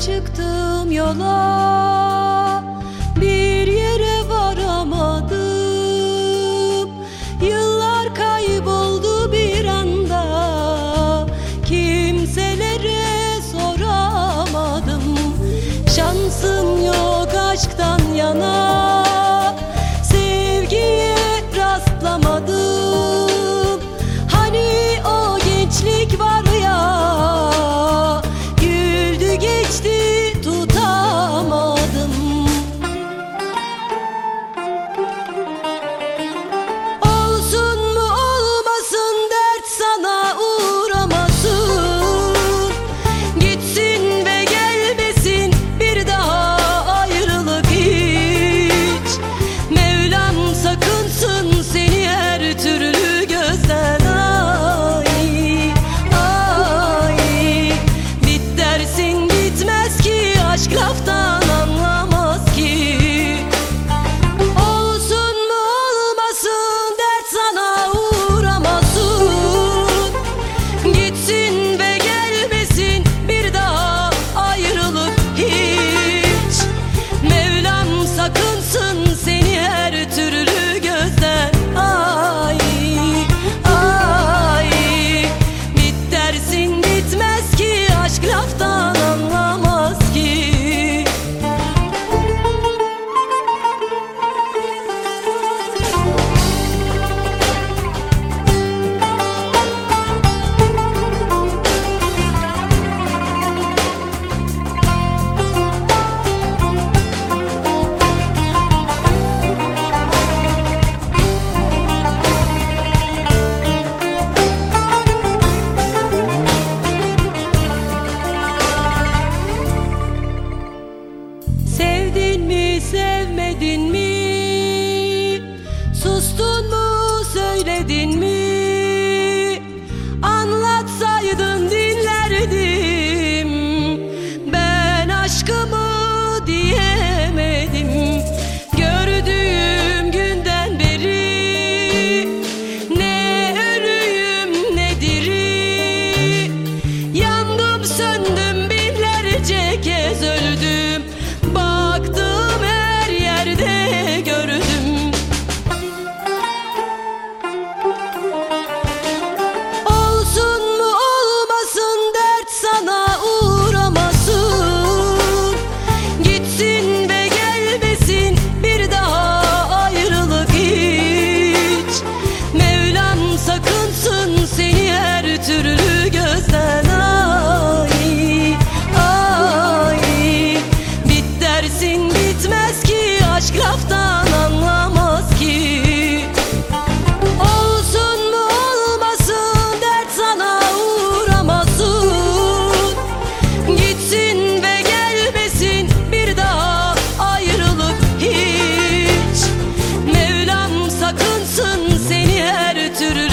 çıktım yola. do do